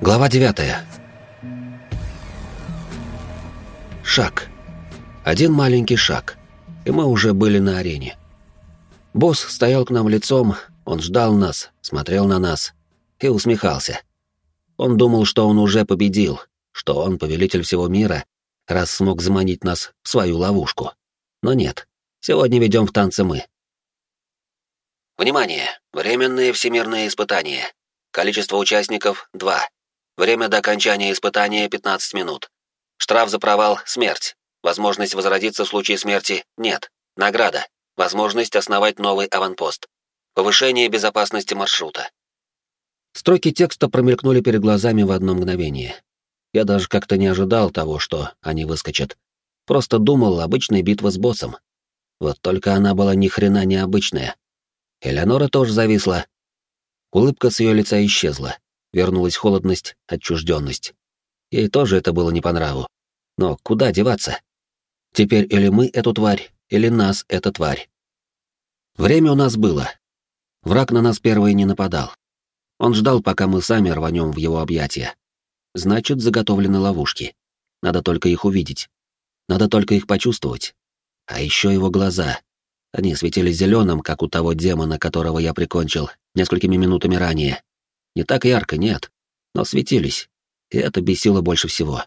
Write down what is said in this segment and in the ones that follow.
Глава 9. Шаг. Один маленький шаг. И мы уже были на арене. Босс стоял к нам лицом, он ждал нас, смотрел на нас и усмехался. Он думал, что он уже победил, что он повелитель всего мира, раз смог заманить нас в свою ловушку. Но нет, сегодня ведем в танце мы. Внимание! Временные всемирные испытания. Количество участников — 2. Время до окончания испытания — 15 минут. Штраф за провал — смерть. Возможность возродиться в случае смерти — нет. Награда. Возможность основать новый аванпост. Повышение безопасности маршрута. Строки текста промелькнули перед глазами в одно мгновение. Я даже как-то не ожидал того, что они выскочат. Просто думал, обычная битва с боссом. Вот только она была ни хрена не обычная. Элеонора тоже зависла. Улыбка с ее лица исчезла. Вернулась холодность, отчужденность. Ей тоже это было не по нраву. Но куда деваться? Теперь или мы эту тварь, или нас эта тварь. Время у нас было. Враг на нас первый не нападал. Он ждал, пока мы сами рванем в его объятия. Значит, заготовлены ловушки. Надо только их увидеть. Надо только их почувствовать. А еще его глаза. Они светили зеленым, как у того демона, которого я прикончил несколькими минутами ранее. Не так ярко, нет, но светились. И это бесило больше всего.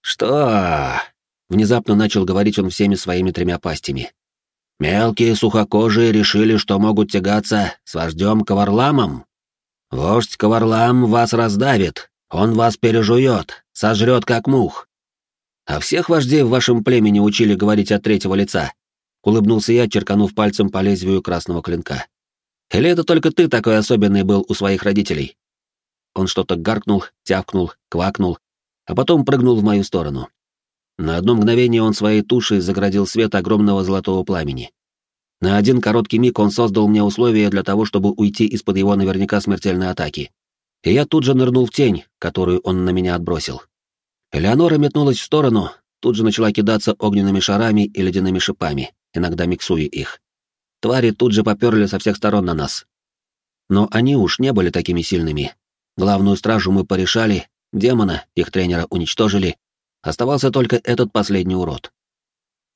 «Что?» — внезапно начал говорить он всеми своими тремя пастями. «Мелкие сухокожие решили, что могут тягаться с вождем Коварламом? Вождь Коварлам вас раздавит, он вас пережует, сожрет как мух. А всех вождей в вашем племени учили говорить от третьего лица?» Улыбнулся я, черканув пальцем по лезвию красного клинка. «Или это только ты такой особенный был у своих родителей?» Он что-то гаркнул, тявкнул, квакнул, а потом прыгнул в мою сторону. На одно мгновение он своей тушей заградил свет огромного золотого пламени. На один короткий миг он создал мне условия для того, чтобы уйти из-под его наверняка смертельной атаки. И я тут же нырнул в тень, которую он на меня отбросил. Элеонора метнулась в сторону, тут же начала кидаться огненными шарами и ледяными шипами иногда миксуя их. Твари тут же поперли со всех сторон на нас. Но они уж не были такими сильными. Главную стражу мы порешали, демона, их тренера, уничтожили. Оставался только этот последний урод.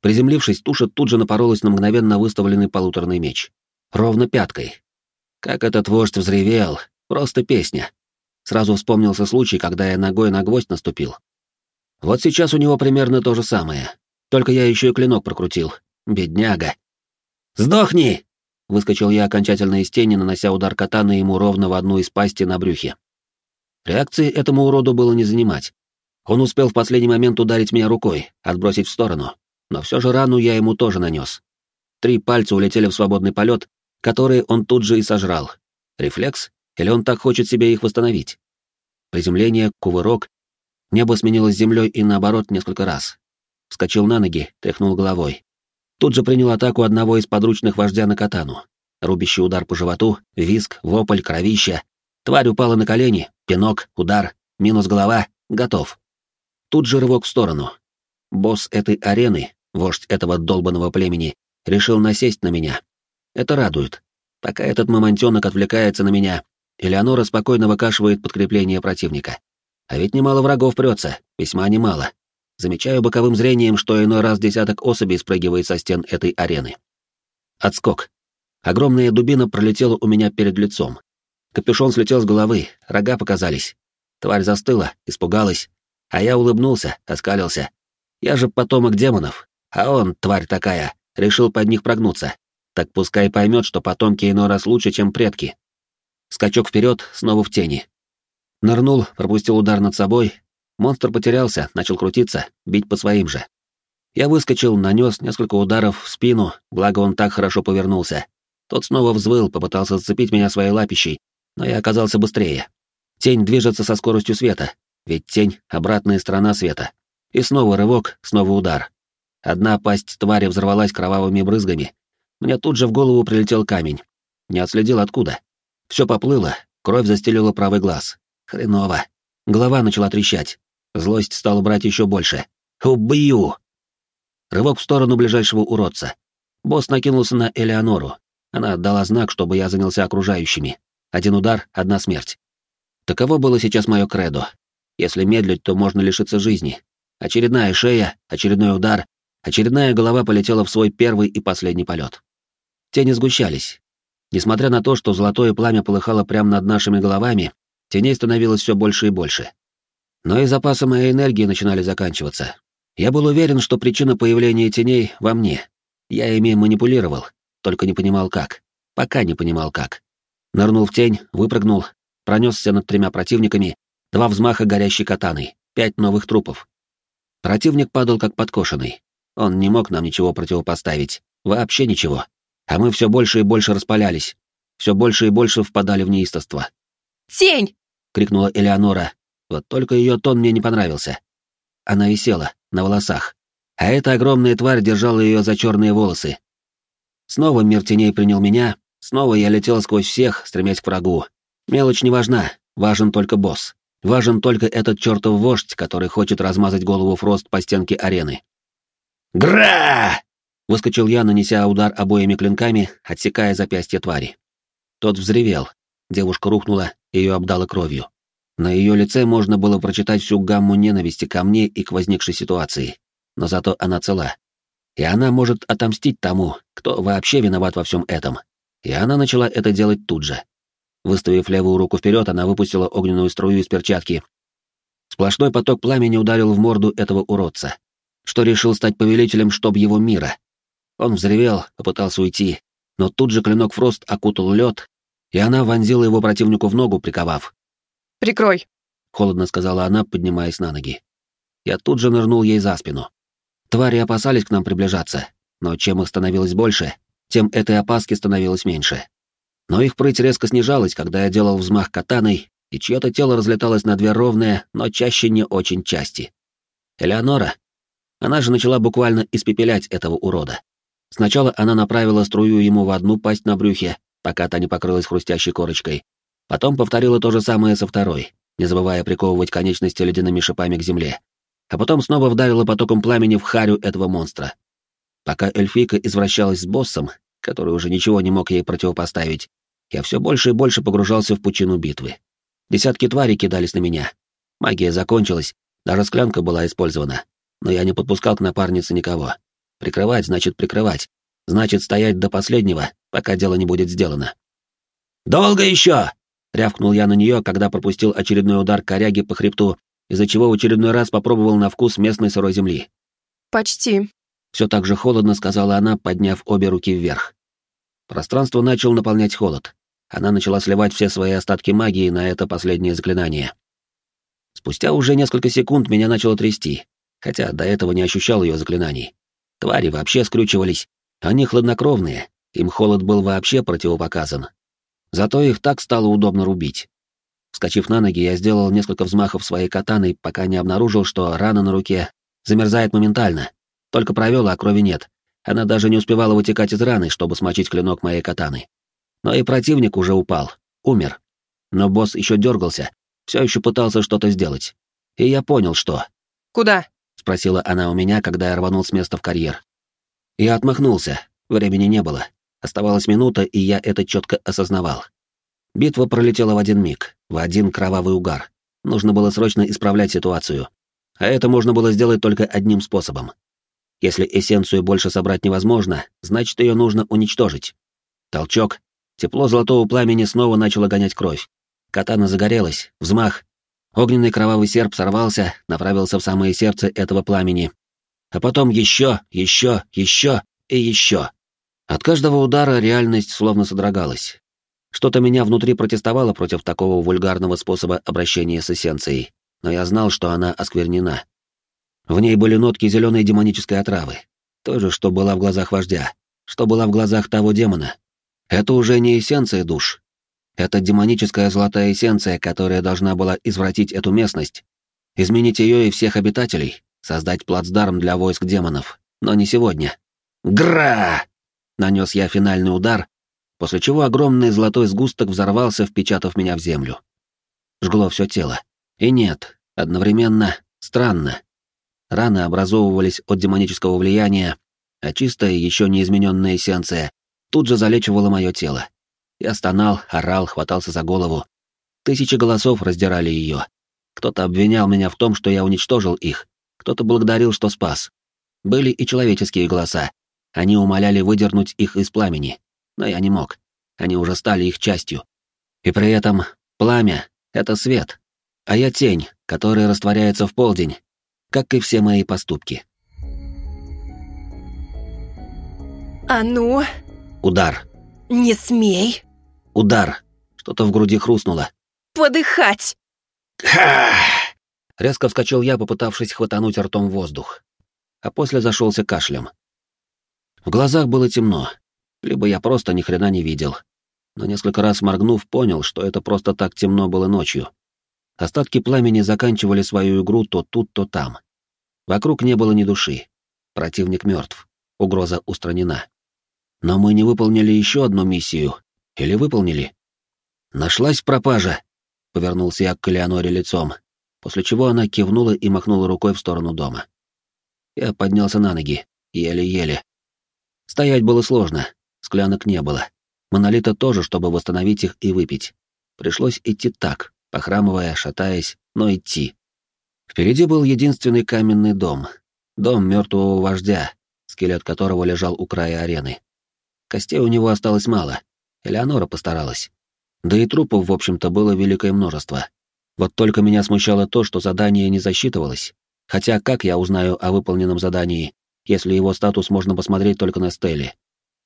Приземлившись, туша тут же напоролась на мгновенно выставленный полуторный меч. Ровно пяткой. Как этот вождь взревел, просто песня. Сразу вспомнился случай, когда я ногой на гвоздь наступил. Вот сейчас у него примерно то же самое. Только я еще и клинок прокрутил, Бедняга. «Сдохни!» — выскочил я окончательно из тени, нанося удар катаны ему ровно в одну из пасти на брюхе. Реакции этому уроду было не занимать. Он успел в последний момент ударить меня рукой, отбросить в сторону, но все же рану я ему тоже нанес. Три пальца улетели в свободный полет, которые он тут же и сожрал. Рефлекс? Или он так хочет себе их восстановить? Приземление, кувырок. Небо сменилось землей и наоборот несколько раз. Вскочил на ноги, тряхнул головой. Тут же принял атаку одного из подручных вождя на катану. Рубящий удар по животу, виск, вопль, кровища. Тварь упала на колени, пинок, удар, минус голова, готов. Тут же рывок в сторону. Босс этой арены, вождь этого долбанного племени, решил насесть на меня. Это радует. Пока этот мамонтенок отвлекается на меня, Элеонора спокойно выкашивает подкрепление противника. А ведь немало врагов прется, весьма немало. Замечаю боковым зрением, что иной раз десяток особей спрыгивает со стен этой арены. Отскок. Огромная дубина пролетела у меня перед лицом. Капюшон слетел с головы, рога показались. Тварь застыла, испугалась. А я улыбнулся, оскалился. Я же потомок демонов, а он, тварь такая, решил под них прогнуться. Так пускай поймет, что потомки иной раз лучше, чем предки. Скачок вперед, снова в тени. Нырнул, пропустил удар над собой, Монстр потерялся, начал крутиться, бить по своим же. Я выскочил, нанес несколько ударов в спину, благо он так хорошо повернулся. Тот снова взвыл, попытался зацепить меня своей лапищей, но я оказался быстрее. Тень движется со скоростью света, ведь тень — обратная сторона света. И снова рывок, снова удар. Одна пасть твари взорвалась кровавыми брызгами. Мне тут же в голову прилетел камень. Не отследил откуда. Все поплыло, кровь застелила правый глаз. Хреново. Голова начала трещать. Злость стала брать еще больше. «Убью!» Рывок в сторону ближайшего уродца. Босс накинулся на Элеонору. Она отдала знак, чтобы я занялся окружающими. Один удар, одна смерть. Таково было сейчас мое кредо. Если медлить, то можно лишиться жизни. Очередная шея, очередной удар, очередная голова полетела в свой первый и последний полет. Тени сгущались. Несмотря на то, что золотое пламя полыхало прямо над нашими головами, теней становилось все больше и больше. Но и запасы моей энергии начинали заканчиваться. Я был уверен, что причина появления теней во мне. Я ими манипулировал, только не понимал как. Пока не понимал как. Нырнул в тень, выпрыгнул, пронесся над тремя противниками, два взмаха горящей катаной, пять новых трупов. Противник падал как подкошенный. Он не мог нам ничего противопоставить, вообще ничего. А мы все больше и больше распалялись, все больше и больше впадали в неистовство. «Тень!» — крикнула Элеонора. Вот только ее тон мне не понравился. Она висела, на волосах. А эта огромная тварь держала ее за черные волосы. Снова мир теней принял меня, снова я летел сквозь всех, стремясь к врагу. Мелочь не важна, важен только босс. Важен только этот чертов вождь, который хочет размазать голову Фрост по стенке арены. «Гра!» — выскочил я, нанеся удар обоими клинками, отсекая запястье твари. Тот взревел. Девушка рухнула, ее обдало кровью. На ее лице можно было прочитать всю гамму ненависти ко мне и к возникшей ситуации. Но зато она цела. И она может отомстить тому, кто вообще виноват во всем этом. И она начала это делать тут же. Выставив левую руку вперед, она выпустила огненную струю из перчатки. Сплошной поток пламени ударил в морду этого уродца, что решил стать повелителем, чтоб его мира. Он взревел, попытался уйти, но тут же клинок Фрост окутал лед, и она вонзила его противнику в ногу, приковав. «Прикрой», — холодно сказала она, поднимаясь на ноги. Я тут же нырнул ей за спину. Твари опасались к нам приближаться, но чем их становилось больше, тем этой опаски становилось меньше. Но их прыть резко снижалась, когда я делал взмах катаной, и чье-то тело разлеталось на две ровные, но чаще не очень части. Элеонора. Она же начала буквально испепелять этого урода. Сначала она направила струю ему в одну пасть на брюхе, пока та не покрылась хрустящей корочкой. Потом повторила то же самое со второй, не забывая приковывать конечности ледяными шипами к земле. А потом снова вдарила потоком пламени в харю этого монстра. Пока эльфийка извращалась с боссом, который уже ничего не мог ей противопоставить, я все больше и больше погружался в пучину битвы. Десятки тварей кидались на меня. Магия закончилась, даже склянка была использована. Но я не подпускал к напарнице никого. Прикрывать значит прикрывать. Значит стоять до последнего, пока дело не будет сделано. «Долго еще!» — рявкнул я на нее, когда пропустил очередной удар коряги по хребту, из-за чего в очередной раз попробовал на вкус местной сырой земли. «Почти», — все так же холодно сказала она, подняв обе руки вверх. Пространство начал наполнять холод. Она начала сливать все свои остатки магии на это последнее заклинание. Спустя уже несколько секунд меня начало трясти, хотя до этого не ощущал ее заклинаний. Твари вообще скрючивались, они хладнокровные, им холод был вообще противопоказан. Зато их так стало удобно рубить. Вскочив на ноги, я сделал несколько взмахов своей катаной, пока не обнаружил, что рана на руке замерзает моментально. Только провел, а крови нет. Она даже не успевала вытекать из раны, чтобы смочить клинок моей катаны. Но и противник уже упал, умер. Но босс еще дергался, все еще пытался что-то сделать. И я понял, что. «Куда?» — спросила она у меня, когда я рванул с места в карьер. Я отмахнулся, времени не было. Оставалась минута, и я это четко осознавал. Битва пролетела в один миг, в один кровавый угар. Нужно было срочно исправлять ситуацию. А это можно было сделать только одним способом. Если эссенцию больше собрать невозможно, значит, ее нужно уничтожить. Толчок. Тепло золотого пламени снова начало гонять кровь. Катана загорелась, взмах. Огненный кровавый серп сорвался, направился в самое сердце этого пламени. А потом еще, еще, еще и еще. От каждого удара реальность словно содрогалась. Что-то меня внутри протестовало против такого вульгарного способа обращения с эссенцией, но я знал, что она осквернена. В ней были нотки зеленой демонической отравы, той же, что была в глазах вождя, что была в глазах того демона. Это уже не эссенция душ. Это демоническая золотая эссенция, которая должна была извратить эту местность, изменить ее и всех обитателей, создать плацдарм для войск демонов. Но не сегодня. Гра! Нанес я финальный удар, после чего огромный золотой сгусток взорвался, впечатав меня в землю. Жгло все тело. И нет, одновременно странно. Раны образовывались от демонического влияния, а чистая, еще не измененная эссенция тут же залечивала мое тело. Я стонал, орал, хватался за голову. Тысячи голосов раздирали ее. Кто-то обвинял меня в том, что я уничтожил их, кто-то благодарил, что спас. Были и человеческие голоса. Они умоляли выдернуть их из пламени, но я не мог. Они уже стали их частью. И при этом пламя — это свет, а я тень, которая растворяется в полдень, как и все мои поступки. А ну, Удар. не смей Удар. Что-то в груди хрустнуло. подыхать. Резко вскочил я, попытавшись хватануть ртом воздух. А после зашелся кашлем. В глазах было темно. Либо я просто ни хрена не видел. Но несколько раз моргнув, понял, что это просто так темно было ночью. Остатки пламени заканчивали свою игру то тут, то там. Вокруг не было ни души. Противник мертв. Угроза устранена. Но мы не выполнили еще одну миссию. Или выполнили? Нашлась пропажа. Повернулся я к Леоноре лицом, после чего она кивнула и махнула рукой в сторону дома. Я поднялся на ноги, еле-еле. Стоять было сложно, склянок не было. Монолита тоже, чтобы восстановить их и выпить. Пришлось идти так, похрамывая, шатаясь, но идти. Впереди был единственный каменный дом. Дом мертвого вождя, скелет которого лежал у края арены. Костей у него осталось мало. Элеонора постаралась. Да и трупов, в общем-то, было великое множество. Вот только меня смущало то, что задание не засчитывалось. Хотя как я узнаю о выполненном задании, если его статус можно посмотреть только на стеле?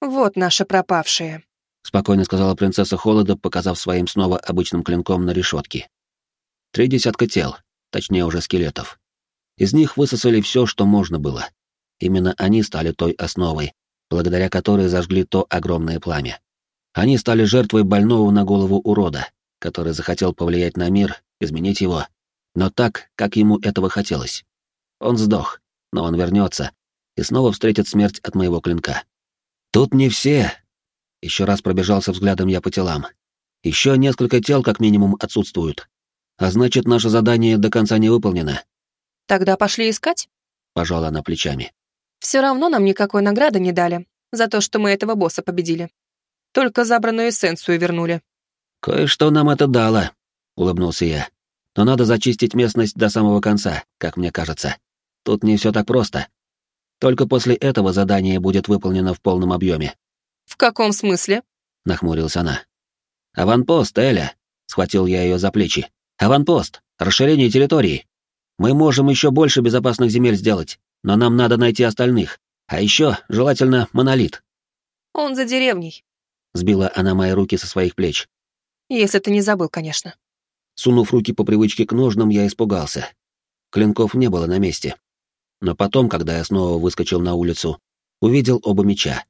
Вот наши пропавшие. Спокойно сказала принцесса Холода, показав своим снова обычным клинком на решетке. Три десятка тел, точнее уже скелетов. Из них высосали все, что можно было. Именно они стали той основой, благодаря которой зажгли то огромное пламя. Они стали жертвой больного на голову урода, который захотел повлиять на мир, изменить его, но так, как ему этого хотелось. Он сдох, но он вернется и снова встретит смерть от моего клинка. Тут не все. Еще раз пробежался взглядом я по телам. Еще несколько тел как минимум отсутствуют. А значит, наше задание до конца не выполнено. Тогда пошли искать? Пожала она плечами. Все равно нам никакой награды не дали за то, что мы этого босса победили. Только забранную эссенцию вернули. Кое-что нам это дало, улыбнулся я. Но надо зачистить местность до самого конца, как мне кажется. Тут не все так просто. Только после этого задание будет выполнено в полном объеме. В каком смысле? Нахмурилась она. Аванпост, Эля. Схватил я ее за плечи. Аванпост. Расширение территории. Мы можем еще больше безопасных земель сделать, но нам надо найти остальных. А еще, желательно, монолит. Он за деревней. Сбила она мои руки со своих плеч. Если ты не забыл, конечно. Сунув руки по привычке к ножнам, я испугался. Клинков не было на месте. Но потом, когда я снова выскочил на улицу, увидел оба меча.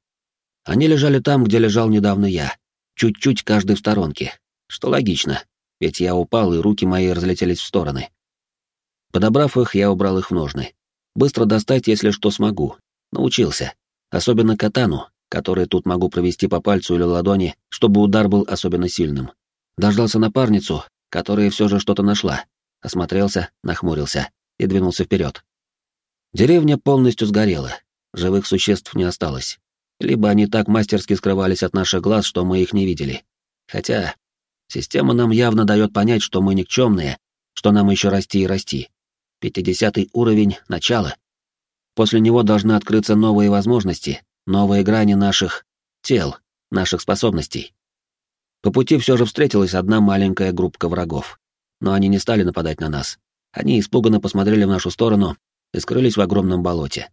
Они лежали там, где лежал недавно я, чуть-чуть каждый в сторонке, что логично, ведь я упал, и руки мои разлетелись в стороны. Подобрав их, я убрал их в ножны. Быстро достать, если что смогу. Научился. Особенно катану, который тут могу провести по пальцу или ладони, чтобы удар был особенно сильным. Дождался напарницу, которая все же что-то нашла. Осмотрелся, нахмурился и двинулся вперед. Деревня полностью сгорела, живых существ не осталось. Либо они так мастерски скрывались от наших глаз, что мы их не видели. Хотя система нам явно дает понять, что мы никчемные, что нам еще расти и расти. Пятидесятый уровень — начало. После него должны открыться новые возможности, новые грани наших тел, наших способностей. По пути все же встретилась одна маленькая группка врагов. Но они не стали нападать на нас. Они испуганно посмотрели в нашу сторону и скрылись в огромном болоте.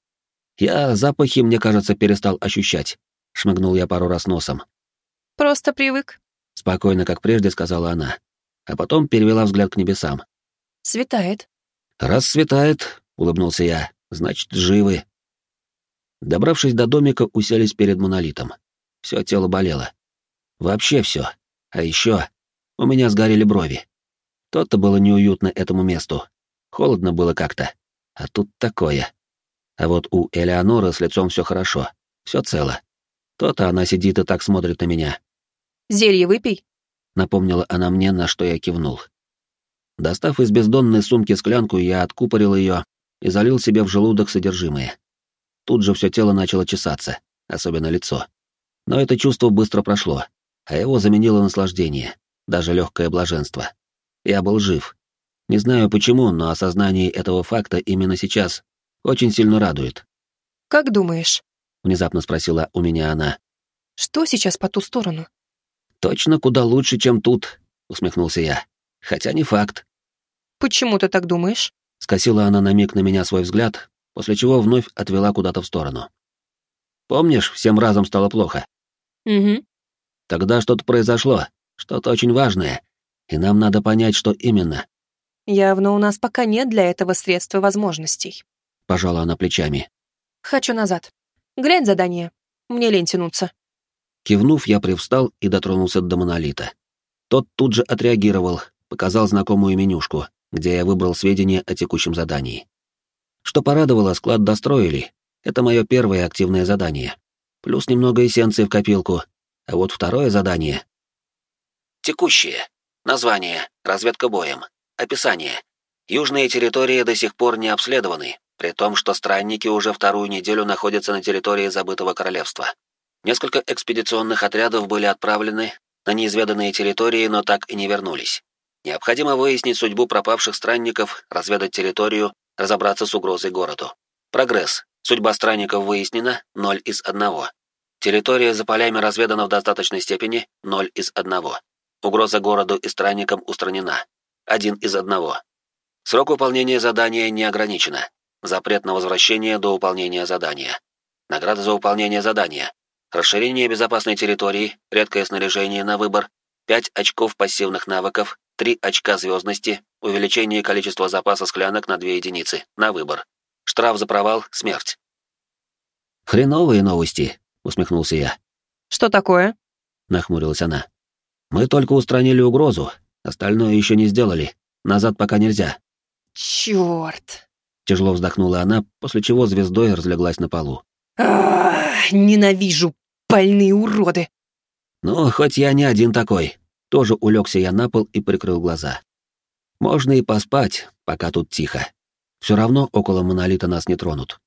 Я запахи, мне кажется, перестал ощущать. Шмыгнул я пару раз носом. Просто привык. Спокойно, как прежде, сказала она. А потом перевела взгляд к небесам. Светает. «Раз светает», — улыбнулся я, — «значит, живы». Добравшись до домика, уселись перед монолитом. Все тело болело. Вообще все. А еще у меня сгорели брови. То-то было неуютно этому месту. Холодно было как-то. А тут такое. А вот у Элеоноры с лицом все хорошо. Все цело. То-то она сидит и так смотрит на меня. Зелье выпей. Напомнила она мне, на что я кивнул. Достав из бездонной сумки склянку, я откупорил ее и залил себе в желудок содержимое. Тут же все тело начало чесаться, особенно лицо. Но это чувство быстро прошло, а его заменило наслаждение, даже легкое блаженство. Я был жив. Не знаю почему, но осознание этого факта именно сейчас очень сильно радует. «Как думаешь?» — внезапно спросила у меня она. «Что сейчас по ту сторону?» «Точно куда лучше, чем тут», — усмехнулся я. «Хотя не факт». «Почему ты так думаешь?» — скосила она на миг на меня свой взгляд, после чего вновь отвела куда-то в сторону. «Помнишь, всем разом стало плохо?» «Угу». «Тогда что-то произошло, что-то очень важное, и нам надо понять, что именно». «Явно у нас пока нет для этого средств и возможностей», — пожала она плечами. «Хочу назад. Глянь задание. Мне лень тянуться». Кивнув, я привстал и дотронулся до монолита. Тот тут же отреагировал, показал знакомую менюшку, где я выбрал сведения о текущем задании. Что порадовало, склад достроили. Это мое первое активное задание. Плюс немного эссенции в копилку. А вот второе задание... Текущее. Название. Разведка боем. Описание. Южные территории до сих пор не обследованы, при том, что странники уже вторую неделю находятся на территории забытого королевства. Несколько экспедиционных отрядов были отправлены на неизведанные территории, но так и не вернулись. Необходимо выяснить судьбу пропавших странников, разведать территорию, разобраться с угрозой городу. Прогресс. Судьба странников выяснена, 0 из 1. Территория за полями разведана в достаточной степени, 0 из 1. Угроза городу и странникам устранена, 1 из 1. Срок выполнения задания не ограничено. Запрет на возвращение до выполнения задания. Награда за выполнение задания. Расширение безопасной территории, редкое снаряжение на выбор, 5 очков пассивных навыков, 3 очка звездности, увеличение количества запаса склянок на 2 единицы, на выбор. Штраф за провал — смерть. «Хреновые новости», — усмехнулся я. «Что такое?» — нахмурилась она. «Мы только устранили угрозу, остальное еще не сделали. Назад пока нельзя». «Черт!» — тяжело вздохнула она, после чего звездой разлеглась на полу. «Ах, ненавижу больные уроды!» «Ну, хоть я не один такой». Тоже улегся я на пол и прикрыл глаза. Можно и поспать, пока тут тихо. Все равно около монолита нас не тронут.